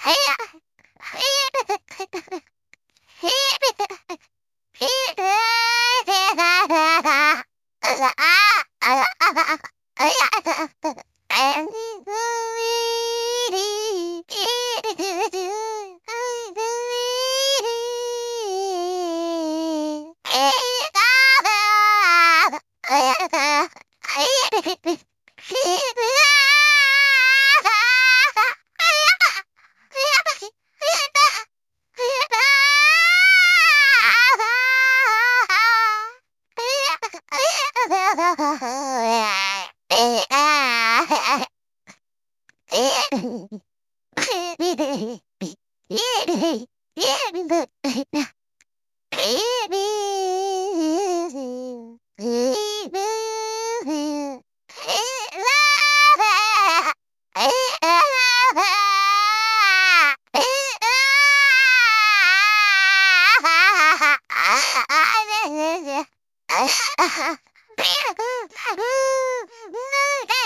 Hehehe Ah! ぬぬぬ